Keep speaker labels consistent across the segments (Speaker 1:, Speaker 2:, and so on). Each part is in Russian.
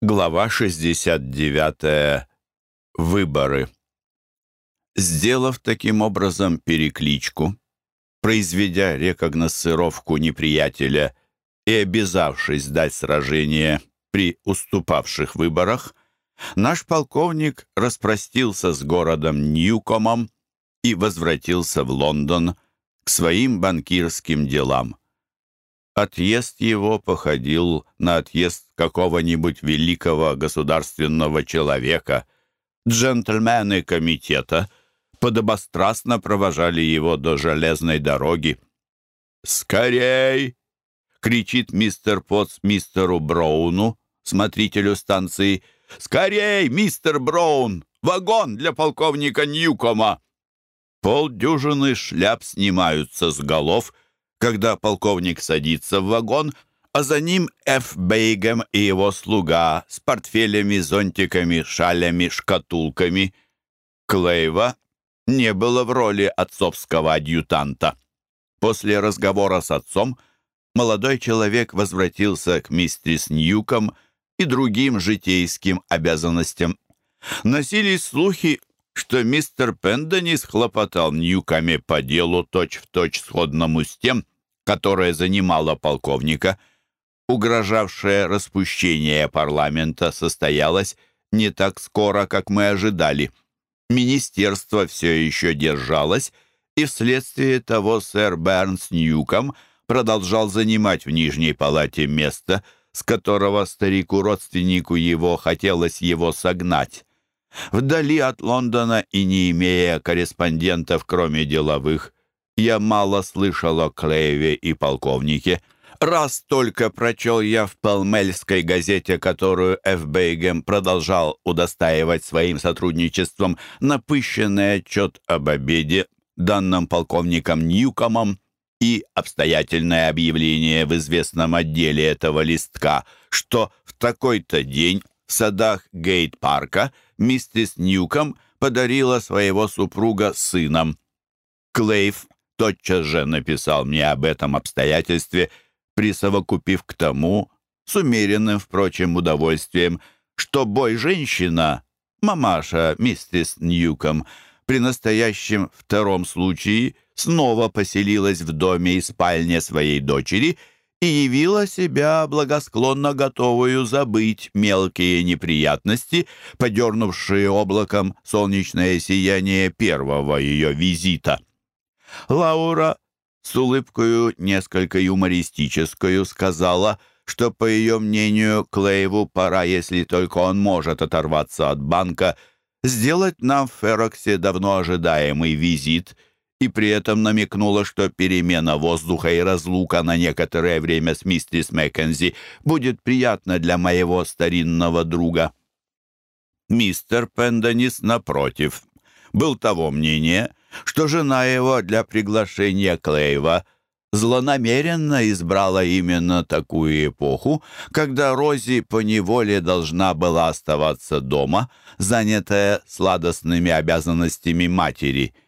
Speaker 1: Глава 69. Выборы. Сделав таким образом перекличку, произведя рекогносцировку неприятеля и обязавшись дать сражение при уступавших выборах, наш полковник распростился с городом Ньюкомом и возвратился в Лондон к своим банкирским делам. Отъезд его походил на отъезд какого-нибудь великого государственного человека. Джентльмены комитета подобострастно провожали его до железной дороги. «Скорей!» — кричит мистер Потс мистеру Броуну, смотрителю станции. «Скорей, мистер Браун! Вагон для полковника Ньюкома!» Полдюжины шляп снимаются с голов — когда полковник садится в вагон, а за ним Ф. Бейгем и его слуга с портфелями, зонтиками, шалями, шкатулками. Клейва не было в роли отцовского адъютанта. После разговора с отцом молодой человек возвратился к мистерис Ньюком и другим житейским обязанностям. Носились слухи что мистер Пенденис хлопотал Ньюками по делу точь-в-точь точь сходному с тем, которое занимало полковника. Угрожавшее распущение парламента состоялось не так скоро, как мы ожидали. Министерство все еще держалось, и вследствие того сэр Бернс Ньюком продолжал занимать в Нижней палате место, с которого старику-родственнику его хотелось его согнать. Вдали от Лондона и не имея корреспондентов, кроме деловых, я мало слышал о Клейве и полковнике. Раз только прочел я в Пелмельской газете, которую Ф. Бейгем продолжал удостаивать своим сотрудничеством, напыщенный отчет об обеде, данном полковником Ньюкомом, и обстоятельное объявление в известном отделе этого листка, что в такой-то день в садах Гейт-парка миссис Ньюком подарила своего супруга сыном. Клейв тотчас же написал мне об этом обстоятельстве, присовокупив к тому, с умеренным, впрочем, удовольствием, что бой-женщина, мамаша миссис Ньюком, при настоящем втором случае снова поселилась в доме и спальне своей дочери — и явила себя благосклонно готовую забыть мелкие неприятности, подернувшие облаком солнечное сияние первого ее визита. Лаура с улыбкою несколько юмористическую сказала, что, по ее мнению, Клейву пора, если только он может оторваться от банка, сделать нам в Фероксе давно ожидаемый визит — и при этом намекнула, что перемена воздуха и разлука на некоторое время с миссис Маккензи будет приятна для моего старинного друга. Мистер Пенденис, напротив, был того мнения, что жена его для приглашения Клейва злонамеренно избрала именно такую эпоху, когда Рози поневоле должна была оставаться дома, занятая сладостными обязанностями матери —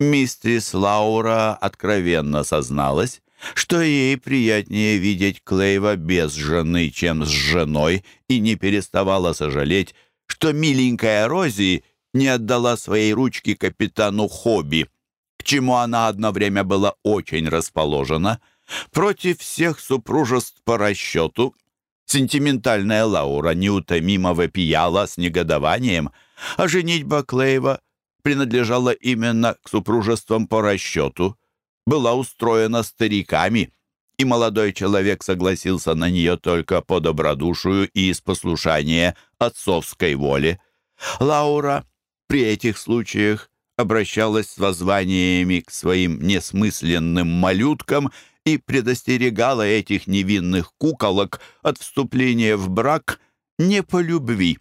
Speaker 1: Мистрис Лаура откровенно созналась, что ей приятнее видеть Клейва без жены, чем с женой, и не переставала сожалеть, что миленькая Рози не отдала своей ручки капитану Хобби, к чему она одно время была очень расположена. Против всех супружеств по расчету сентиментальная Лаура неутомимо вопияла с негодованием, а женитьба Клейва принадлежала именно к супружествам по расчету, была устроена стариками, и молодой человек согласился на нее только по добродушию и из послушания отцовской воли. Лаура при этих случаях обращалась с воззваниями к своим несмысленным малюткам и предостерегала этих невинных куколок от вступления в брак не по любви.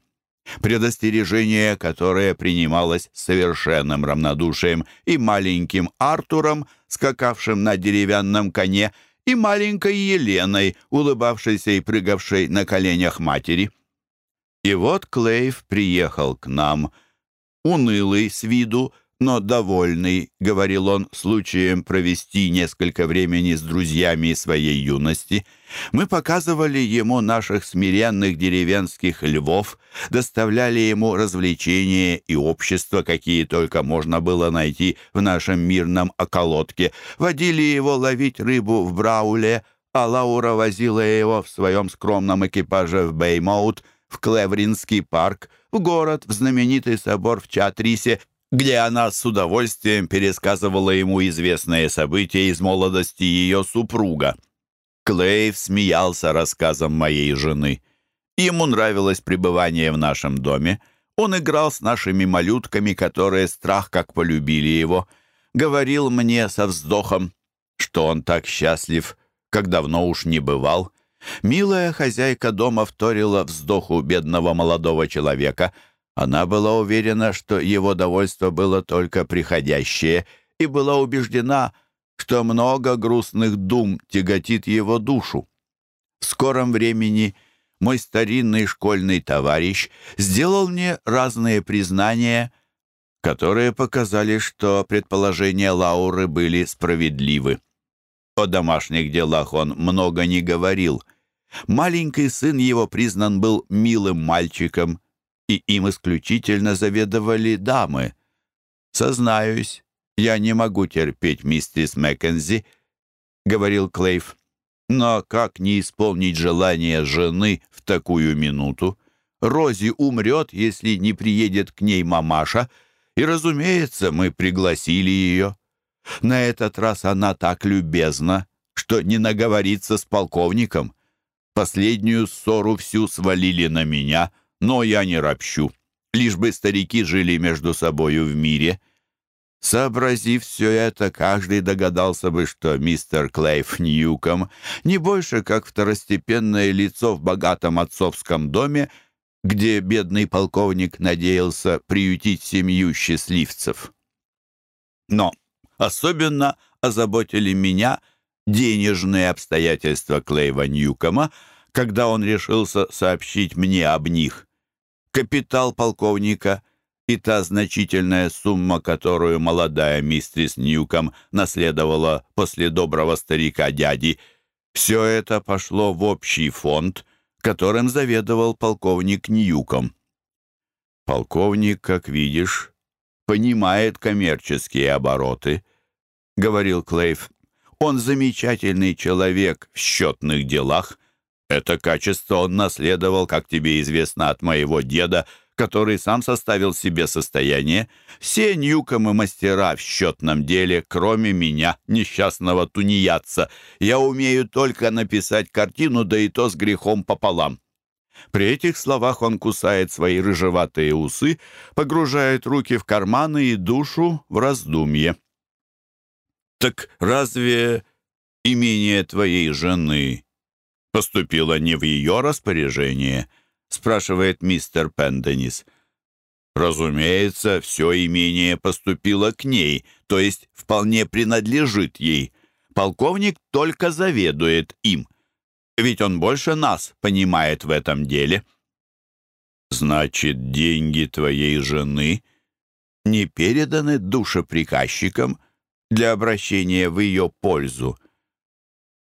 Speaker 1: Предостережение, которое принималось совершенным равнодушием и маленьким Артуром, скакавшим на деревянном коне, и маленькой Еленой, улыбавшейся и прыгавшей на коленях матери. И вот Клейв приехал к нам, унылый с виду, но довольный, — говорил он, — случаем провести несколько времени с друзьями своей юности, мы показывали ему наших смиренных деревенских львов, доставляли ему развлечения и общество, какие только можно было найти в нашем мирном околотке, водили его ловить рыбу в Брауле, а Лаура возила его в своем скромном экипаже в Беймоут, в Клевринский парк, в город, в знаменитый собор в Чатрисе где она с удовольствием пересказывала ему известные события из молодости ее супруга. Клейв смеялся рассказом моей жены. Ему нравилось пребывание в нашем доме. Он играл с нашими малютками, которые страх как полюбили его. Говорил мне со вздохом, что он так счастлив, как давно уж не бывал. Милая хозяйка дома вторила вздоху бедного молодого человека — она была уверена, что его довольство было только приходящее, и была убеждена, что много грустных дум тяготит его душу. В скором времени мой старинный школьный товарищ сделал мне разные признания, которые показали, что предположения Лауры были справедливы. О домашних делах он много не говорил. Маленький сын его признан был милым мальчиком, и им исключительно заведовали дамы. «Сознаюсь, я не могу терпеть миссис Маккензи», — говорил Клейв. «Но как не исполнить желание жены в такую минуту? Рози умрет, если не приедет к ней мамаша, и, разумеется, мы пригласили ее. На этот раз она так любезна, что не наговорится с полковником. Последнюю ссору всю свалили на меня — но я не ропщу, лишь бы старики жили между собою в мире. Сообразив все это, каждый догадался бы, что мистер Клейф Ньюком не больше как второстепенное лицо в богатом отцовском доме, где бедный полковник надеялся приютить семью счастливцев. Но особенно озаботили меня денежные обстоятельства Клейва Ньюкома, когда он решился сообщить мне об них капитал полковника и та значительная сумма, которую молодая мистрис Ньюком наследовала после доброго старика-дяди, все это пошло в общий фонд, которым заведовал полковник Ньюком. «Полковник, как видишь, понимает коммерческие обороты», — говорил Клейв. «Он замечательный человек в счетных делах, это качество он наследовал, как тебе известно, от моего деда, который сам составил себе состояние. Все Ньюкомы мастера в счетном деле, кроме меня, несчастного тунеядца. Я умею только написать картину, да и то с грехом пополам. При этих словах он кусает свои рыжеватые усы, погружает руки в карманы и душу в раздумье. «Так разве имение твоей жены поступило не в ее распоряжение?» — спрашивает мистер Пенденис. «Разумеется, все имение поступило к ней, то есть вполне принадлежит ей. Полковник только заведует им, ведь он больше нас понимает в этом деле». «Значит, деньги твоей жены не переданы душеприказчикам для обращения в ее пользу?»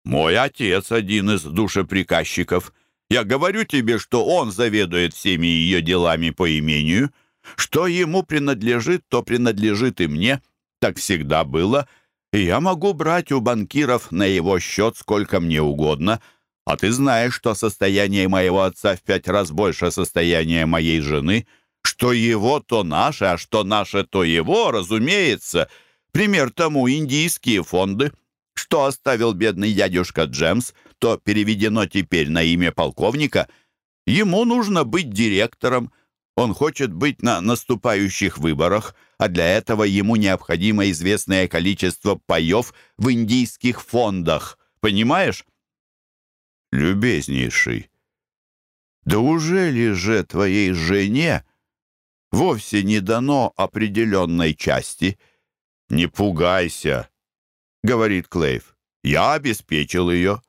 Speaker 1: Мой отец один из душеприказчиков. Я говорю тебе, что он заведует всеми ее делами по имению. Что ему принадлежит, то принадлежит и мне. Так всегда было. И я могу брать у банкиров на его счет сколько мне угодно. А ты знаешь, что состояние моего отца в пять раз больше состояния моей жены. Что его, то наше, а что наше, то его, разумеется. Пример тому индийские фонды что оставил бедный дядюшка Джемс, то переведено теперь на имя полковника. Ему нужно быть директором. Он хочет быть на наступающих выборах, а для этого ему необходимо известное количество паев в индийских фондах. Понимаешь? Любезнейший, да уже ли же твоей жене вовсе не дано определенной части? Не пугайся, — говорит Клейв. «Я обеспечил ее,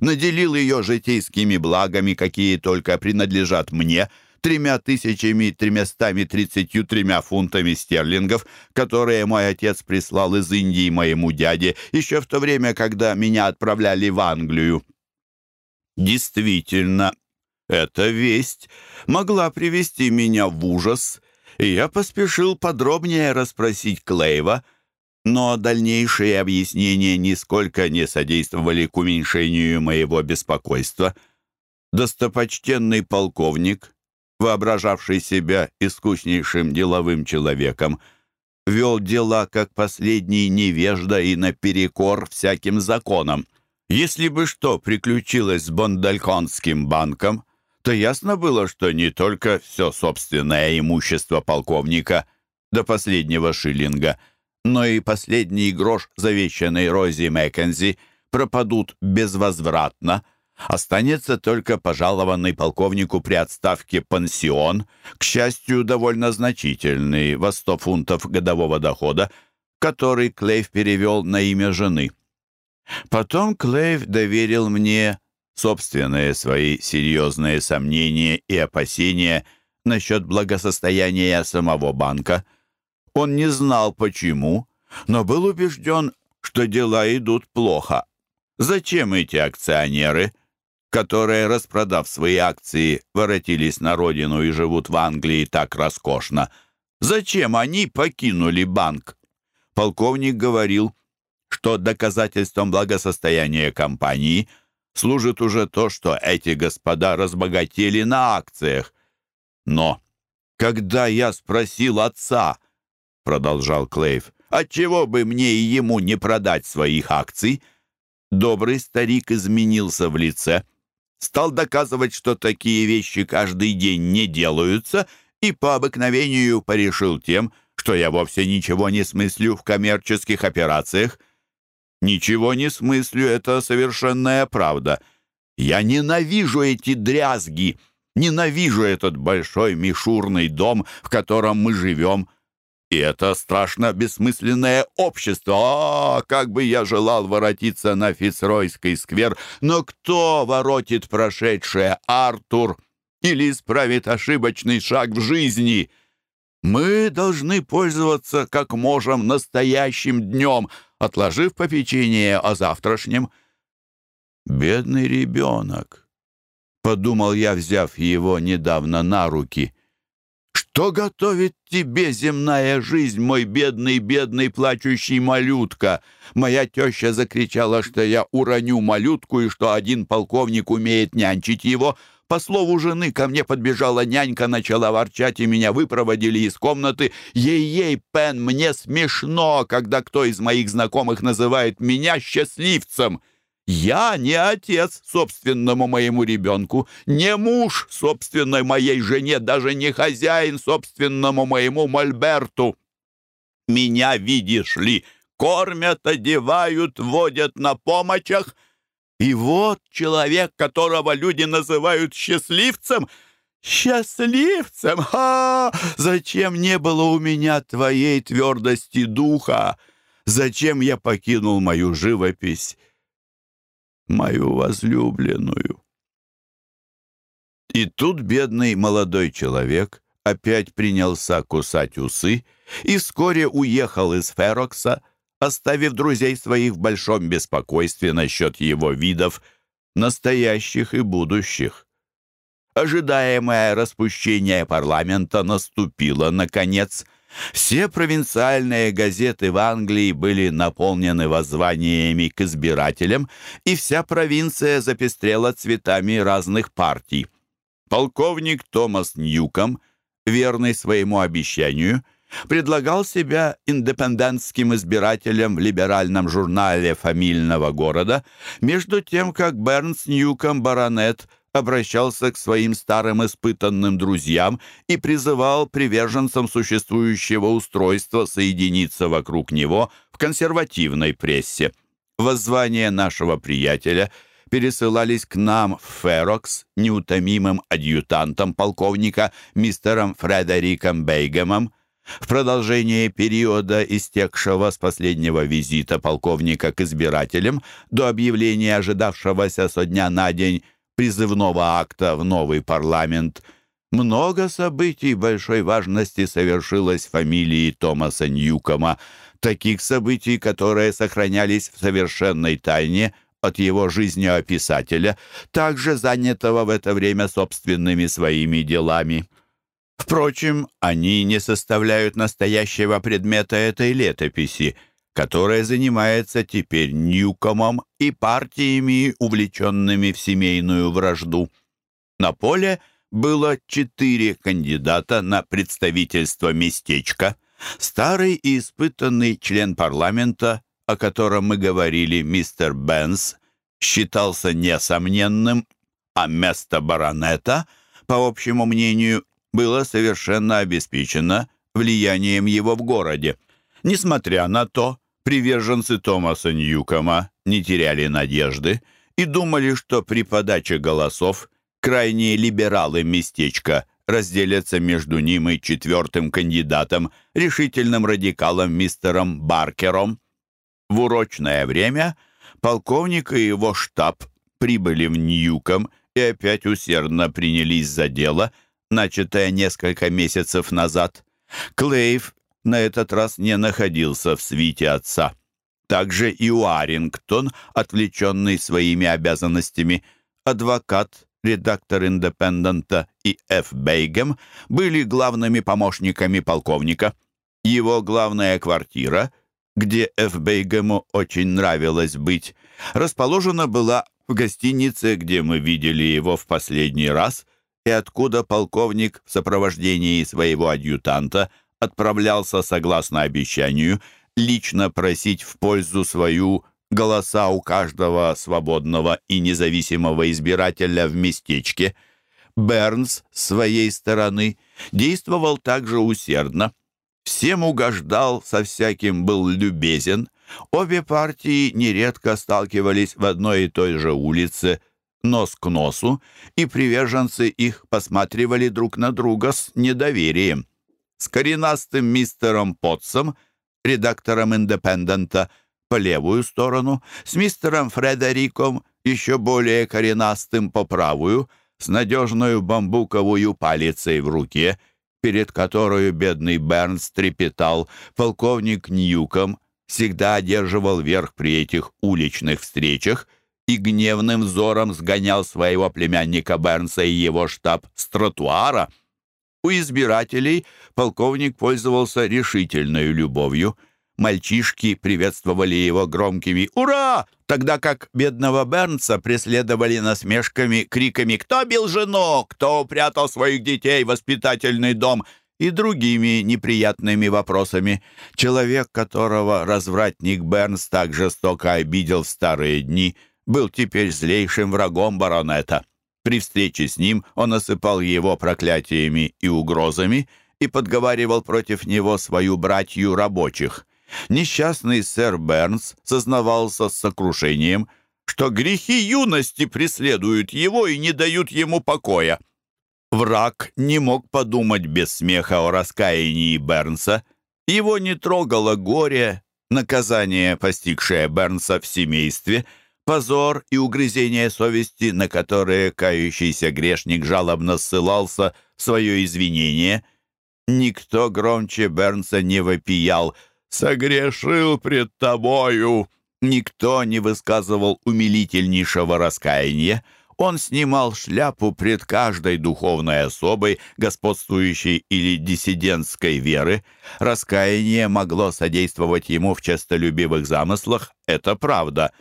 Speaker 1: наделил ее житейскими благами, какие только принадлежат мне, тремя тысячами тремястами тридцатью тремя фунтами стерлингов, которые мой отец прислал из Индии моему дяде еще в то время, когда меня отправляли в Англию. Действительно, эта весть могла привести меня в ужас, и я поспешил подробнее расспросить Клейва, но дальнейшие объяснения нисколько не содействовали к уменьшению моего беспокойства. Достопочтенный полковник, воображавший себя искуснейшим деловым человеком, вел дела как последний невежда и наперекор всяким законам. Если бы что приключилось с Бондальконским банком, то ясно было, что не только все собственное имущество полковника до последнего шиллинга, но и последний грош завещанной Рози Маккензи пропадут безвозвратно – Останется только пожалованный полковнику при отставке пансион, к счастью, довольно значительный, во 100 фунтов годового дохода, который Клейв перевел на имя жены. Потом Клейв доверил мне собственные свои серьезные сомнения и опасения насчет благосостояния самого банка. Он не знал почему, но был убежден, что дела идут плохо. Зачем эти акционеры – которые, распродав свои акции, воротились на родину и живут в Англии так роскошно. Зачем они покинули банк? Полковник говорил, что доказательством благосостояния компании служит уже то, что эти господа разбогатели на акциях. Но когда я спросил отца, продолжал Клейв, отчего бы мне и ему не продать своих акций, добрый старик изменился в лице — стал доказывать, что такие вещи каждый день не делаются, и по обыкновению порешил тем, что я вовсе ничего не смыслю в коммерческих операциях. Ничего не смыслю, это совершенная правда. Я ненавижу эти дрязги, ненавижу этот большой мишурный дом, в котором мы живем. И это страшно бессмысленное общество. А, как бы я желал воротиться на Фицройский сквер, но кто воротит прошедшее, Артур? Или исправит ошибочный шаг в жизни? Мы должны пользоваться как можем настоящим днем, отложив попечение о завтрашнем. Бедный ребенок, — подумал я, взяв его недавно на руки — что готовит тебе земная жизнь, мой бедный, бедный плачущий малютка? Моя теща закричала, что я уроню малютку и что один полковник умеет нянчить его. По слову жены ко мне подбежала нянька, начала ворчать, и меня выпроводили из комнаты. Ей-ей, Пен, мне смешно, когда кто из моих знакомых называет меня счастливцем. Я не отец собственному моему ребенку, не муж собственной моей жене, даже не хозяин собственному моему Мольберту. Меня, видишь ли, кормят, одевают, водят на помощах. И вот человек, которого люди называют счастливцем, счастливцем, ха! Зачем не было у меня твоей твердости духа? Зачем я покинул мою живопись? Мою возлюбленную. И тут бедный молодой человек опять принялся кусать усы и вскоре уехал из Ферокса, оставив друзей своих в большом беспокойстве насчет его видов, настоящих и будущих. Ожидаемое распущение парламента наступило, наконец, — все провинциальные газеты в Англии были наполнены воззваниями к избирателям, и вся провинция запестрела цветами разных партий. Полковник Томас Ньюком, верный своему обещанию, предлагал себя индепендентским избирателем в либеральном журнале фамильного города, между тем как Бернс Ньюком, баронет, обращался к своим старым испытанным друзьям и призывал приверженцам существующего устройства соединиться вокруг него в консервативной прессе. Воззвания нашего приятеля пересылались к нам в Ферокс неутомимым адъютантом полковника мистером Фредериком Бейгемом, в продолжение периода, истекшего с последнего визита полковника к избирателям до объявления ожидавшегося со дня на день призывного акта в новый парламент, Много событий большой важности совершилось фамилии Томаса Ньюкома, таких событий, которые сохранялись в совершенной тайне от его жизнеописателя, также занятого в это время собственными своими делами. Впрочем, они не составляют настоящего предмета этой летописи, которая занимается теперь Ньюкомом и партиями, увлеченными в семейную вражду. На поле – было четыре кандидата на представительство местечка. Старый и испытанный член парламента, о котором мы говорили, мистер Бенс, считался несомненным, а место баронета, по общему мнению, было совершенно обеспечено влиянием его в городе. Несмотря на то, приверженцы Томаса Ньюкома не теряли надежды и думали, что при подаче голосов крайние либералы местечка разделятся между ним и четвертым кандидатом, решительным радикалом мистером Баркером. В урочное время полковник и его штаб прибыли в Ньюком и опять усердно принялись за дело, начатое несколько месяцев назад. Клейв на этот раз не находился в свите отца. Также и Уарингтон, отвлеченный своими обязанностями, адвокат редактор «Индепендента» и Ф. Бейгем были главными помощниками полковника. Его главная квартира, где Ф. Бейгему очень нравилось быть, расположена была в гостинице, где мы видели его в последний раз, и откуда полковник в сопровождении своего адъютанта отправлялся, согласно обещанию, лично просить в пользу свою голоса у каждого свободного и независимого избирателя в местечке. Бернс, с своей стороны, действовал также усердно. Всем угождал, со всяким был любезен. Обе партии нередко сталкивались в одной и той же улице, нос к носу, и приверженцы их посматривали друг на друга с недоверием. С коренастым мистером Потсом, редактором «Индепендента», по левую сторону, с мистером Фредериком, еще более коренастым по правую, с надежную бамбуковую палицей в руке, перед которой бедный Бернс трепетал, полковник Ньюком всегда одерживал верх при этих уличных встречах и гневным взором сгонял своего племянника Бернса и его штаб с тротуара. У избирателей полковник пользовался решительной любовью — Мальчишки приветствовали его громкими «Ура!», тогда как бедного Бернса преследовали насмешками, криками «Кто бил жену? Кто упрятал своих детей в воспитательный дом?» и другими неприятными вопросами. Человек, которого развратник Бернс так жестоко обидел в старые дни, был теперь злейшим врагом баронета. При встрече с ним он осыпал его проклятиями и угрозами и подговаривал против него свою братью рабочих. Несчастный сэр Бернс сознавался с сокрушением, что грехи юности преследуют его и не дают ему покоя. Враг не мог подумать без смеха о раскаянии Бернса. Его не трогало горе, наказание, постигшее Бернса в семействе, позор и угрызение совести, на которые кающийся грешник жалобно ссылался в свое извинение. Никто громче Бернса не вопиял — согрешил пред тобою». Никто не высказывал умилительнейшего раскаяния. Он снимал шляпу пред каждой духовной особой, господствующей или диссидентской веры. Раскаяние могло содействовать ему в честолюбивых замыслах, это правда.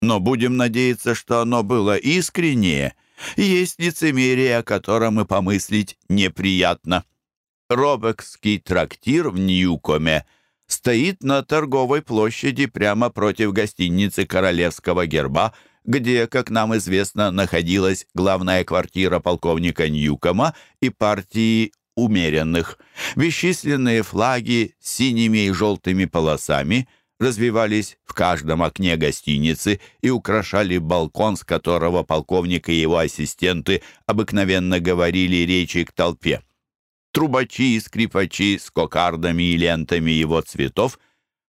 Speaker 1: Но будем надеяться, что оно было искреннее. Есть лицемерие, о котором и помыслить неприятно. Робекский трактир в Ньюкоме — стоит на торговой площади прямо против гостиницы Королевского герба, где, как нам известно, находилась главная квартира полковника Ньюкома и партии умеренных. Бесчисленные флаги с синими и желтыми полосами развивались в каждом окне гостиницы и украшали балкон, с которого полковник и его ассистенты обыкновенно говорили речи к толпе. Трубачи и скрипачи с кокардами и лентами его цветов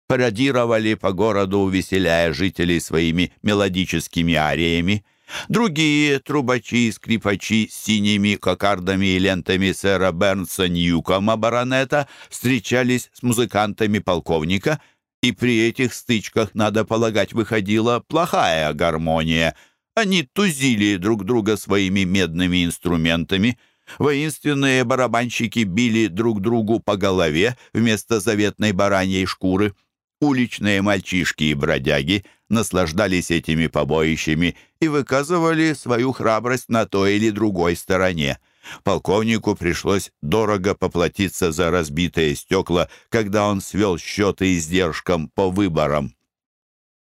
Speaker 1: пародировали по городу, увеселяя жителей своими мелодическими ариями. Другие трубачи и скрипачи с синими кокардами и лентами сэра Бернса Ньюкома баронета встречались с музыкантами полковника, и при этих стычках, надо полагать, выходила плохая гармония. Они тузили друг друга своими медными инструментами. Воинственные барабанщики били друг другу по голове вместо заветной бараньей шкуры. Уличные мальчишки и бродяги наслаждались этими побоищами и выказывали свою храбрость на той или другой стороне. Полковнику пришлось дорого поплатиться за разбитые стекла, когда он свел счеты издержкам по выборам.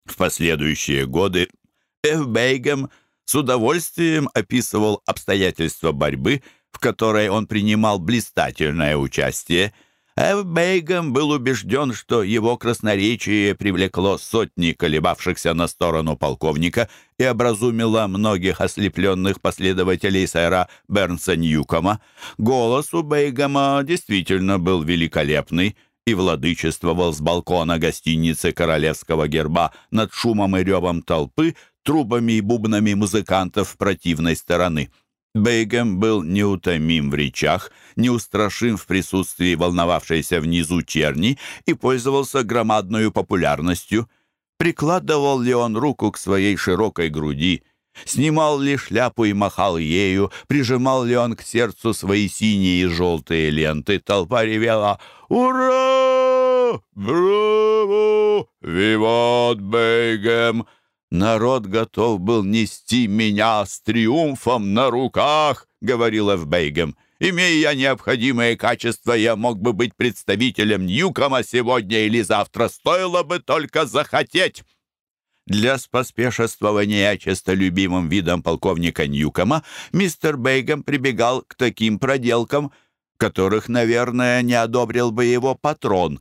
Speaker 1: В последующие годы Эвбейгем с удовольствием описывал обстоятельства борьбы, в которой он принимал блистательное участие – Эвбейгом был убежден, что его красноречие привлекло сотни колебавшихся на сторону полковника и образумило многих ослепленных последователей сэра Бернса Ньюкома. Голос у Бейгома действительно был великолепный и владычествовал с балкона гостиницы королевского герба над шумом и ревом толпы, трубами и бубнами музыкантов противной стороны. Бейгем был неутомим в речах, неустрашим в присутствии волновавшейся внизу черни и пользовался громадной популярностью. Прикладывал ли он руку к своей широкой груди, снимал ли шляпу и махал ею, прижимал ли он к сердцу свои синие и желтые ленты, толпа ревела «Ура! Браво! Виват Бейгем!» «Народ готов был нести меня с триумфом на руках», — говорил Эвбейгем. «Имея необходимые качества, я мог бы быть представителем Ньюкома сегодня или завтра. Стоило бы только захотеть». Для споспешествования честолюбимым видом полковника Ньюкома мистер Бейгем прибегал к таким проделкам, которых, наверное, не одобрил бы его патрон,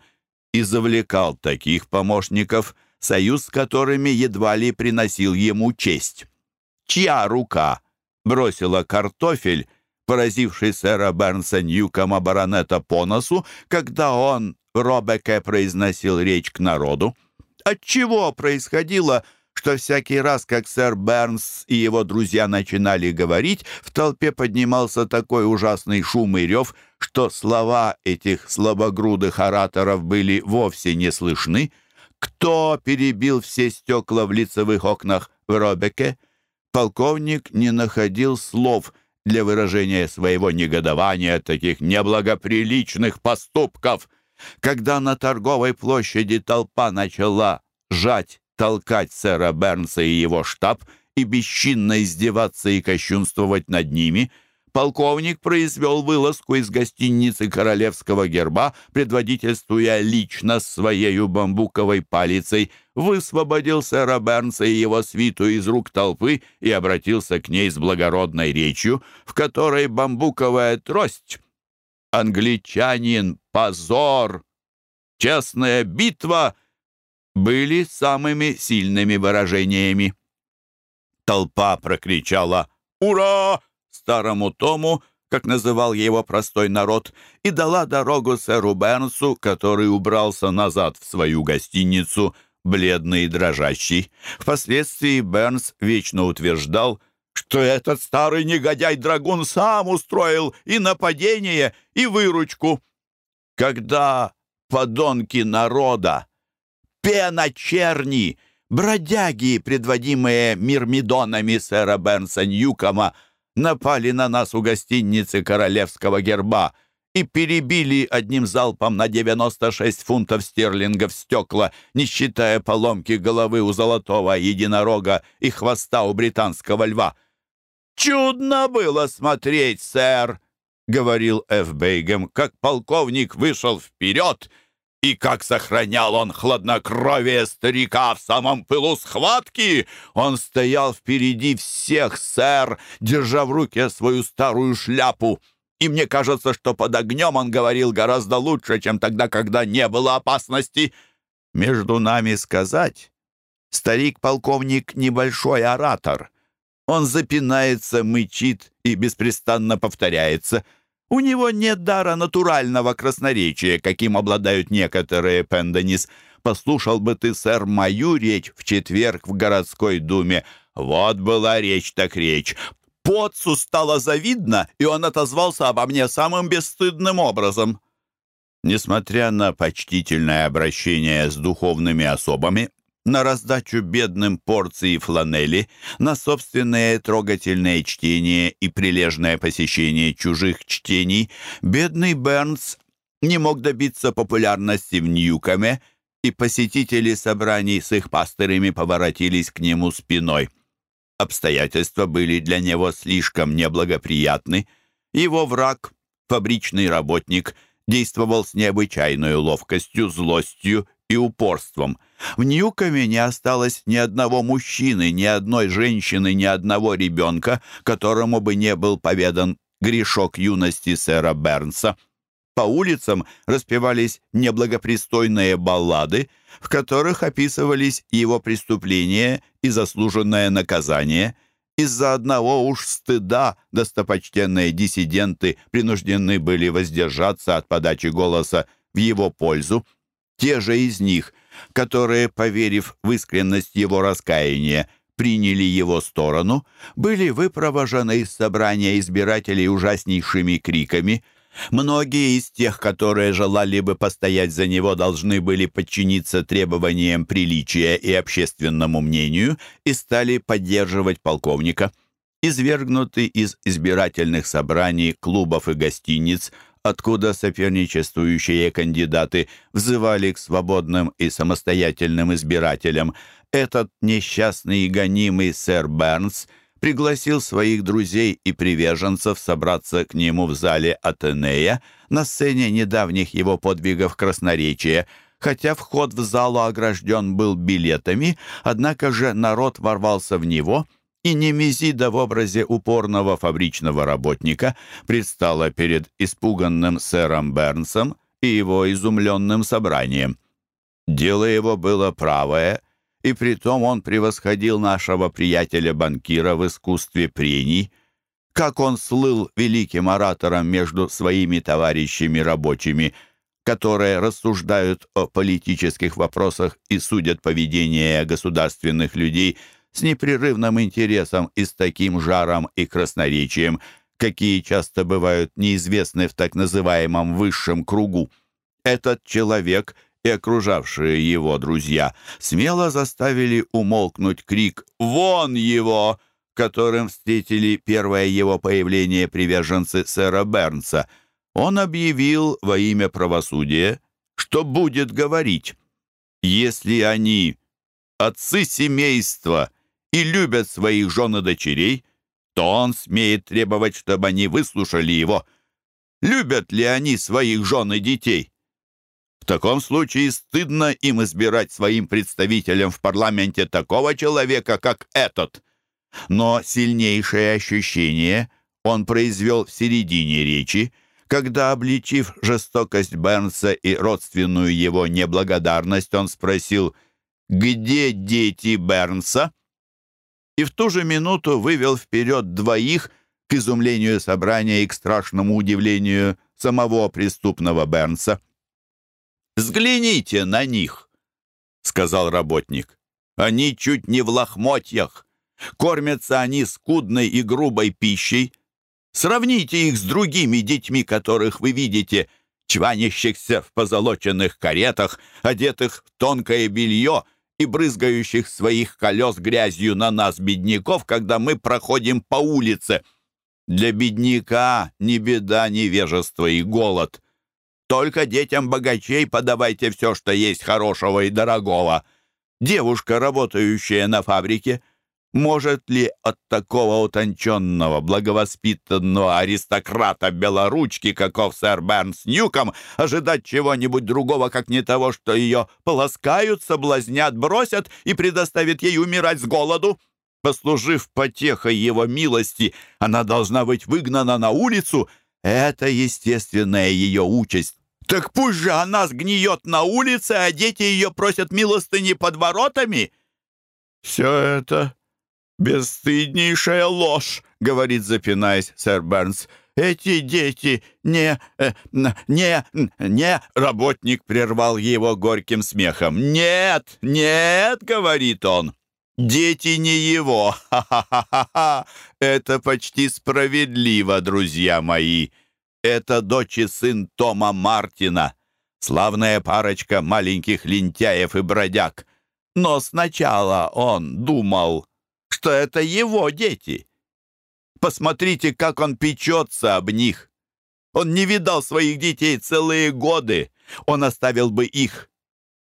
Speaker 1: и завлекал таких помощников – союз с которыми едва ли приносил ему честь. Чья рука бросила картофель, поразивший сэра Бернса Ньюкома баронета по носу, когда он, Робеке, произносил речь к народу? Отчего происходило, что всякий раз, как сэр Бернс и его друзья начинали говорить, в толпе поднимался такой ужасный шум и рев, что слова этих слабогрудых ораторов были вовсе не слышны — кто перебил все стекла в лицевых окнах в Робеке? Полковник не находил слов для выражения своего негодования от таких неблагоприличных поступков. Когда на торговой площади толпа начала жать, толкать сэра Бернса и его штаб и бесчинно издеваться и кощунствовать над ними — полковник произвел вылазку из гостиницы королевского герба, предводительствуя лично своей бамбуковой палицей, высвободил сэра Бернса и его свиту из рук толпы и обратился к ней с благородной речью, в которой бамбуковая трость «Англичанин, позор! Честная битва!» были самыми сильными выражениями. Толпа прокричала «Ура!» Старому Тому, как называл его простой народ, и дала дорогу сэру Бернсу, который убрался назад в свою гостиницу, бледный и дрожащий. Впоследствии Бернс вечно утверждал, что этот старый негодяй-драгун сам устроил и нападение, и выручку. Когда подонки народа, пена черни, бродяги, предводимые мирмидонами сэра Бернса Ньюкома, напали на нас у гостиницы королевского герба и перебили одним залпом на 96 фунтов стерлингов стекла, не считая поломки головы у золотого единорога и хвоста у британского льва. «Чудно было смотреть, сэр!» — говорил Эф Бейгем, как полковник вышел вперед — и как сохранял он хладнокровие старика в самом пылу схватки! Он стоял впереди всех, сэр, держа в руке свою старую шляпу. И мне кажется, что под огнем он говорил гораздо лучше, чем тогда, когда не было опасности. Между нами сказать, старик-полковник небольшой оратор. Он запинается, мычит и беспрестанно повторяется — у него нет дара натурального красноречия, каким обладают некоторые пенденис. Послушал бы ты, сэр, мою речь в четверг в городской думе. Вот была речь так речь. Потцу стало завидно, и он отозвался обо мне самым бесстыдным образом. Несмотря на почтительное обращение с духовными особами, на раздачу бедным порции фланели, на собственное трогательное чтение и прилежное посещение чужих чтений, бедный Бернс не мог добиться популярности в Ньюкоме, и посетители собраний с их пастырями поворотились к нему спиной. Обстоятельства были для него слишком неблагоприятны. Его враг, фабричный работник, действовал с необычайной ловкостью, злостью и упорством. В Ньюкоме не осталось ни одного мужчины, ни одной женщины, ни одного ребенка, которому бы не был поведан грешок юности сэра Бернса. По улицам распевались неблагопристойные баллады, в которых описывались его преступления и заслуженное наказание. Из-за одного уж стыда достопочтенные диссиденты принуждены были воздержаться от подачи голоса в его пользу. Те же из них, которые, поверив в искренность его раскаяния, приняли его сторону, были выпровожены из собрания избирателей ужаснейшими криками – Многие из тех, которые желали бы постоять за него, должны были подчиниться требованиям приличия и общественному мнению и стали поддерживать полковника. Извергнуты из избирательных собраний, клубов и гостиниц, откуда соперничествующие кандидаты взывали к свободным и самостоятельным избирателям, этот несчастный и гонимый сэр Бернс – пригласил своих друзей и приверженцев собраться к нему в зале Атенея на сцене недавних его подвигов красноречия. Хотя вход в залу огражден был билетами, однако же народ ворвался в него, и Немезида в образе упорного фабричного работника предстала перед испуганным сэром Бернсом и его изумленным собранием. Дело его было правое — и притом он превосходил нашего приятеля-банкира в искусстве прений, как он слыл великим оратором между своими товарищами рабочими, которые рассуждают о политических вопросах и судят поведение государственных людей с непрерывным интересом и с таким жаром и красноречием, какие часто бывают неизвестны в так называемом высшем кругу. Этот человек — и окружавшие его друзья смело заставили умолкнуть крик «Вон его!», которым встретили первое его появление приверженцы сэра Бернса. Он объявил во имя правосудия, что будет говорить. Если они отцы семейства и любят своих жен и дочерей, то он смеет требовать, чтобы они выслушали его. Любят ли они своих жен и детей? В таком случае стыдно им избирать своим представителем в парламенте такого человека, как этот. Но сильнейшее ощущение он произвел в середине речи, когда, обличив жестокость Бернса и родственную его неблагодарность, он спросил «Где дети Бернса?» И в ту же минуту вывел вперед двоих к изумлению собрания и к страшному удивлению самого преступного Бернса. «Взгляните на них», — сказал работник. «Они чуть не в лохмотьях. Кормятся они скудной и грубой пищей. Сравните их с другими детьми, которых вы видите, чванящихся в позолоченных каретах, одетых в тонкое белье и брызгающих своих колес грязью на нас, бедняков, когда мы проходим по улице. Для бедняка ни беда, невежество и голод». Только детям богачей подавайте все, что есть хорошего и дорогого. Девушка, работающая на фабрике, может ли от такого утонченного, благовоспитанного аристократа белоручки, каков сэр Бернс Ньюком, ожидать чего-нибудь другого, как не того, что ее полоскают, соблазнят, бросят и предоставят ей умирать с голоду? Послужив потехой его милости, она должна быть выгнана на улицу — это естественная ее участь. Так пусть же она сгниет на улице, а дети ее просят милостыни под воротами. Все это бесстыднейшая ложь, говорит, запинаясь, сэр Бернс. Эти дети не... Э, не... не... Работник прервал его горьким смехом. «Нет, нет!» — говорит он. Дети не его! Ха-ха-ха-ха! Это почти справедливо, друзья мои! Это дочь и сын Тома Мартина, славная парочка маленьких лентяев и бродяг. Но сначала он думал, что это его дети. Посмотрите, как он печется об них. Он не видал своих детей целые годы. Он оставил бы их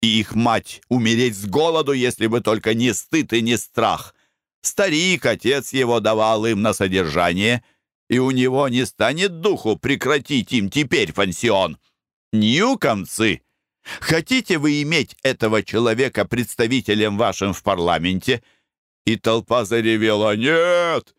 Speaker 1: и их мать умереть с голоду, если бы только не стыд и не страх. Старик, отец его давал им на содержание, и у него не станет духу прекратить им теперь пансион. Ньюкомцы, хотите вы иметь этого человека представителем вашим в парламенте?» И толпа заревела «Нет!»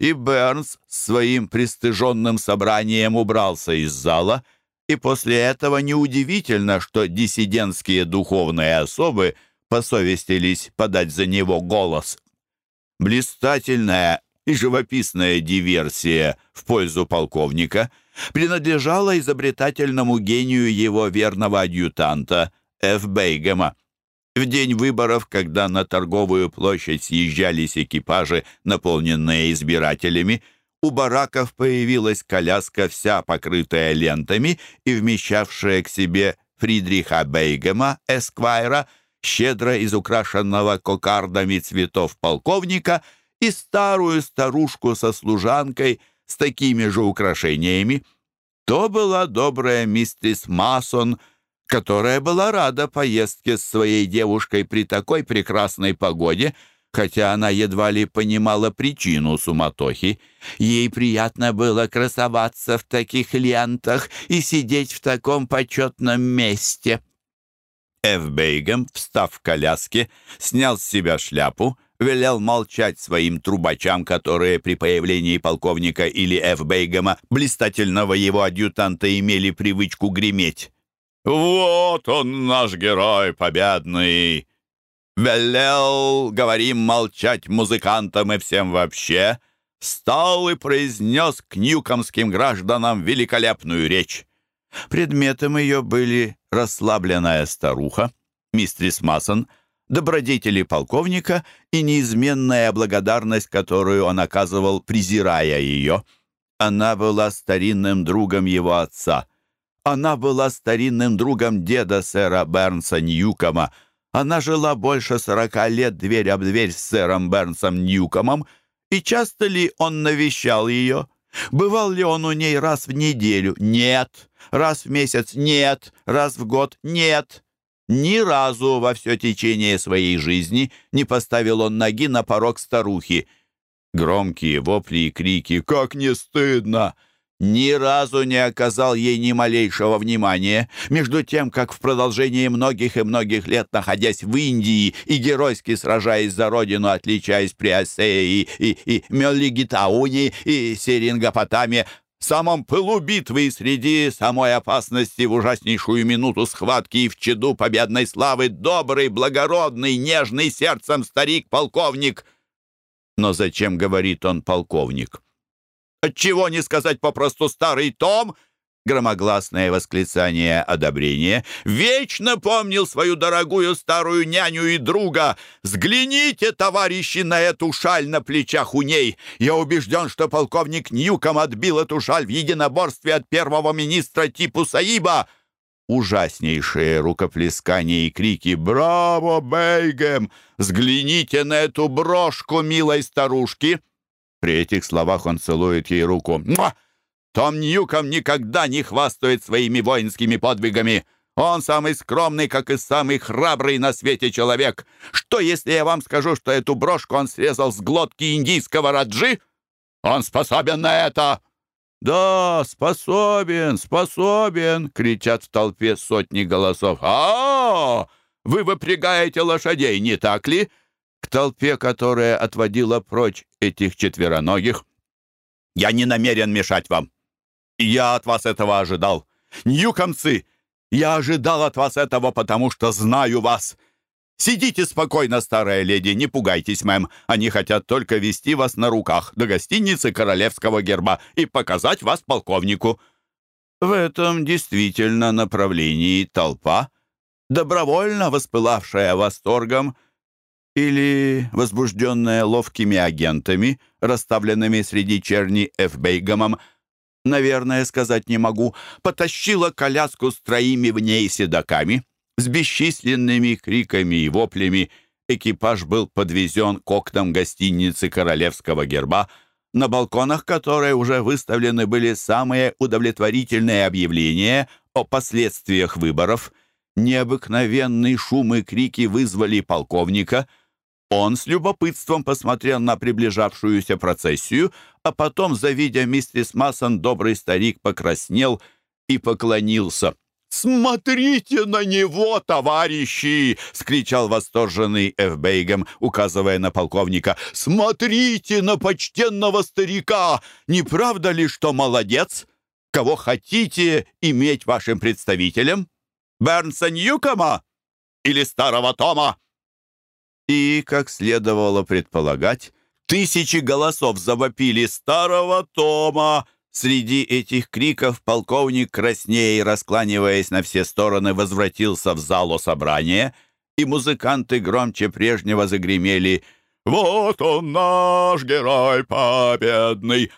Speaker 1: И Бернс своим пристыженным собранием убрался из зала — и после этого неудивительно, что диссидентские духовные особы посовестились подать за него голос. Блистательная и живописная диверсия в пользу полковника принадлежала изобретательному гению его верного адъютанта Ф. Бейгема. В день выборов, когда на торговую площадь съезжались экипажи, наполненные избирателями, у бараков появилась коляска, вся покрытая лентами и вмещавшая к себе Фридриха Бейгема, эсквайра, щедро изукрашенного кокардами цветов полковника, и старую старушку со служанкой с такими же украшениями. То была добрая миссис Масон, которая была рада поездке с своей девушкой при такой прекрасной погоде — хотя она едва ли понимала причину суматохи. Ей приятно было красоваться в таких лентах и сидеть в таком почетном месте. Эв Бейгем, встав в коляске, снял с себя шляпу, велел молчать своим трубачам, которые при появлении полковника или Эф Бейгема, блистательного его адъютанта, имели привычку греметь. «Вот он, наш герой победный! велел, говорим, молчать музыкантам и всем вообще, встал и произнес к ньюкомским гражданам великолепную речь. Предметом ее были расслабленная старуха, мистрис Масон, добродетели полковника и неизменная благодарность, которую он оказывал, презирая ее. Она была старинным другом его отца. Она была старинным другом деда сэра Бернса Ньюкома, она жила больше сорока лет дверь об дверь с сэром Бернсом Ньюкомом, и часто ли он навещал ее? Бывал ли он у ней раз в неделю? Нет. Раз в месяц? Нет. Раз в год? Нет. Ни разу во все течение своей жизни не поставил он ноги на порог старухи. Громкие вопли и крики «Как не стыдно!» Ни разу не оказал ей ни малейшего внимания, между тем, как в продолжении многих и многих лет, находясь в Индии и геройски сражаясь за родину, отличаясь при Осее и, и, и Меллигитауне и Серингопотаме, в самом пылу битвы и среди самой опасности в ужаснейшую минуту схватки и в чаду победной славы добрый, благородный, нежный сердцем старик-полковник. Но зачем говорит он полковник? Отчего не сказать попросту «старый Том»?» Громогласное восклицание одобрения. «Вечно помнил свою дорогую старую няню и друга! Взгляните, товарищи, на эту шаль на плечах у ней! Я убежден, что полковник Ньюком отбил эту шаль в единоборстве от первого министра типу Саиба!» Ужаснейшие рукоплескания и крики «Браво, Бейгем! Взгляните на эту брошку, милой старушки!» При этих словах он целует ей руку. «Муа! Том Ньюком никогда не хвастает своими воинскими подвигами. Он самый скромный, как и самый храбрый на свете человек. Что, если я вам скажу, что эту брошку он срезал с глотки индийского раджи? Он способен на это!» «Да, способен, способен!» — кричат в толпе сотни голосов. а, -а, -а Вы выпрягаете лошадей, не так ли?» К толпе, которая отводила прочь этих четвероногих. «Я не намерен мешать вам. Я от вас этого ожидал. Ньюкомцы, я ожидал от вас этого, потому что знаю вас. Сидите спокойно, старая леди, не пугайтесь, мэм. Они хотят только вести вас на руках до гостиницы королевского герба и показать вас полковнику». В этом действительно направлении толпа, добровольно воспылавшая восторгом, или возбужденная ловкими агентами, расставленными среди черни Эфбейгомом, наверное, сказать не могу, потащила коляску с троими в ней седоками. С бесчисленными криками и воплями экипаж был подвезен к окнам гостиницы королевского герба, на балконах которой уже выставлены были самые удовлетворительные объявления о последствиях выборов. Необыкновенные шумы и крики вызвали полковника. Он с любопытством посмотрел на приближавшуюся процессию, а потом, завидя мистерис Массон, добрый старик покраснел и поклонился. «Смотрите на него, товарищи!» — скричал восторженный Эфбейгем, указывая на полковника. «Смотрите на почтенного старика! Не правда ли, что молодец? Кого хотите иметь вашим представителем? Бернса Ньюкома или старого Тома?» И, как следовало предполагать, тысячи голосов завопили «Старого Тома!» Среди этих криков полковник, краснея и раскланиваясь на все стороны, возвратился в залу собрания, и музыканты громче прежнего загремели «Вот он наш герой победный!»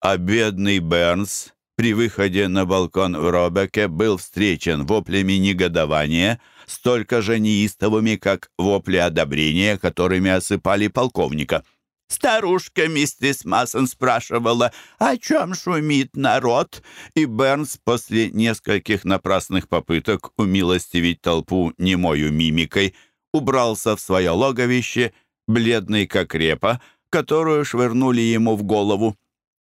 Speaker 1: А бедный Бернс при выходе на балкон в Робеке был встречен воплями негодования, столько же неистовыми, как вопли одобрения, которыми осыпали полковника. Старушка миссис Массон спрашивала, о чем шумит народ, и Бернс после нескольких напрасных попыток умилостивить толпу немою мимикой убрался в свое логовище, бледный как репа, которую швырнули ему в голову.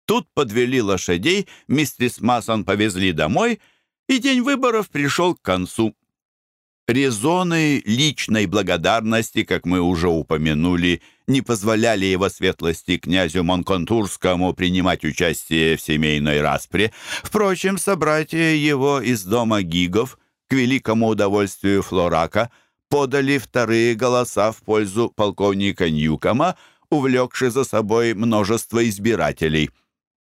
Speaker 1: Тут подвели лошадей, миссис Массон повезли домой, и день выборов пришел к концу. Резоны личной благодарности, как мы уже упомянули, не позволяли его светлости князю Монконтурскому принимать участие в семейной распре. Впрочем, собратья его из дома Гигов, к великому удовольствию Флорака, подали вторые голоса в пользу полковника Ньюкома, увлекши за собой множество избирателей.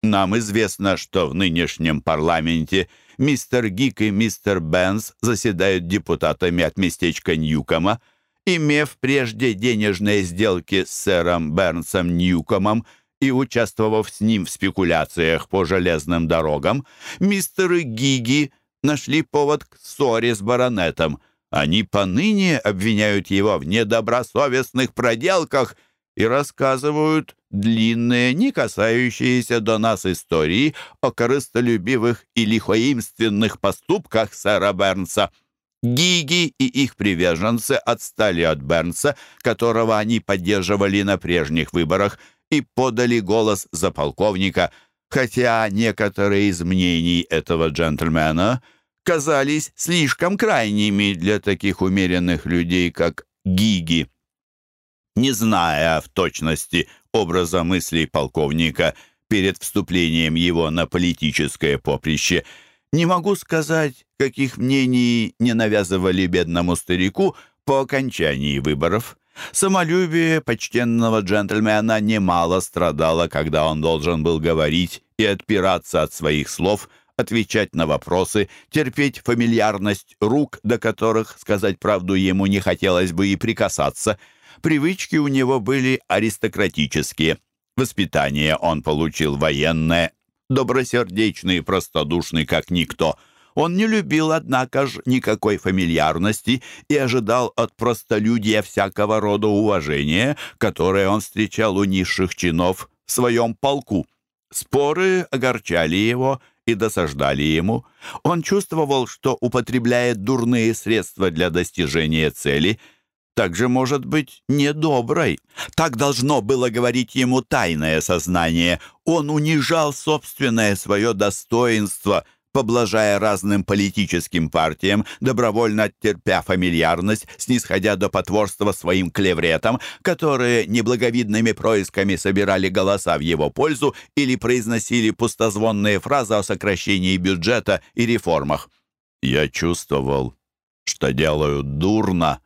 Speaker 1: Нам известно, что в нынешнем парламенте – мистер Гик и мистер Бенс заседают депутатами от местечка Ньюкома, имев прежде денежные сделки с сэром Бернсом Ньюкомом и участвовав с ним в спекуляциях по железным дорогам, мистеры Гиги нашли повод к ссоре с баронетом. Они поныне обвиняют его в недобросовестных проделках – и рассказывают длинные, не касающиеся до нас истории о корыстолюбивых и лихоимственных поступках сэра Бернса. Гиги и их приверженцы отстали от Бернса, которого они поддерживали на прежних выборах, и подали голос за полковника, хотя некоторые из мнений этого джентльмена казались слишком крайними для таких умеренных людей, как Гиги. Не зная в точности образа мыслей полковника перед вступлением его на политическое поприще, не могу сказать, каких мнений не навязывали бедному старику по окончании выборов. Самолюбие почтенного джентльмена немало страдало, когда он должен был говорить и отпираться от своих слов, отвечать на вопросы, терпеть фамильярность рук, до которых, сказать правду, ему не хотелось бы и прикасаться – Привычки у него были аристократические. Воспитание он получил военное, добросердечный и простодушный, как никто. Он не любил, однако ж, никакой фамильярности и ожидал от простолюдия всякого рода уважения, которое он встречал у низших чинов в своем полку. Споры огорчали его и досаждали ему. Он чувствовал, что употребляет дурные средства для достижения цели – также может быть недоброй. Так должно было говорить ему тайное сознание. Он унижал собственное свое достоинство, поблажая разным политическим партиям, добровольно терпя фамильярность, снисходя до потворства своим клевретам, которые неблаговидными происками собирали голоса в его пользу или произносили пустозвонные фразы о сокращении бюджета и реформах. «Я чувствовал, что делаю дурно»,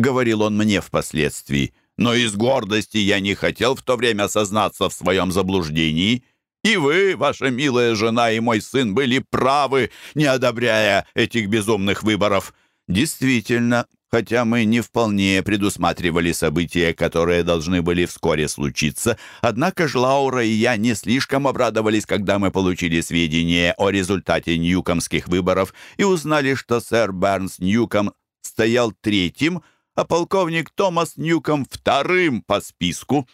Speaker 1: говорил он мне впоследствии. Но из гордости я не хотел в то время сознаться в своем заблуждении. И вы, ваша милая жена и мой сын были правы, не одобряя этих безумных выборов. Действительно, хотя мы не вполне предусматривали события, которые должны были вскоре случиться, однако ж Лаура и я не слишком обрадовались, когда мы получили сведения о результате ньюкомских выборов и узнали, что сэр Бернс Ньюком стоял третьим, а полковник Томас Ньюком вторым по списку.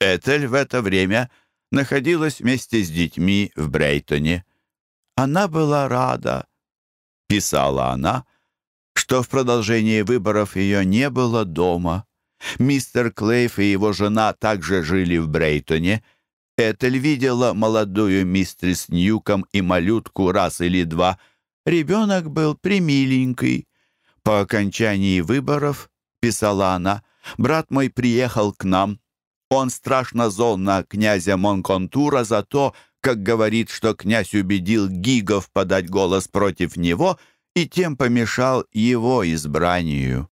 Speaker 1: Этель в это время находилась вместе с детьми в Брейтоне. Она была рада, писала она, что в продолжении выборов ее не было дома. Мистер Клейф и его жена также жили в Брейтоне. Этель видела молодую мистрис Ньюком и малютку раз или два. Ребенок был примиленький. По окончании выборов, писала она, брат мой приехал к нам. Он страшно зол на князя Монконтура за то, как говорит, что князь убедил Гигов подать голос против него — и тем помешал его избранию.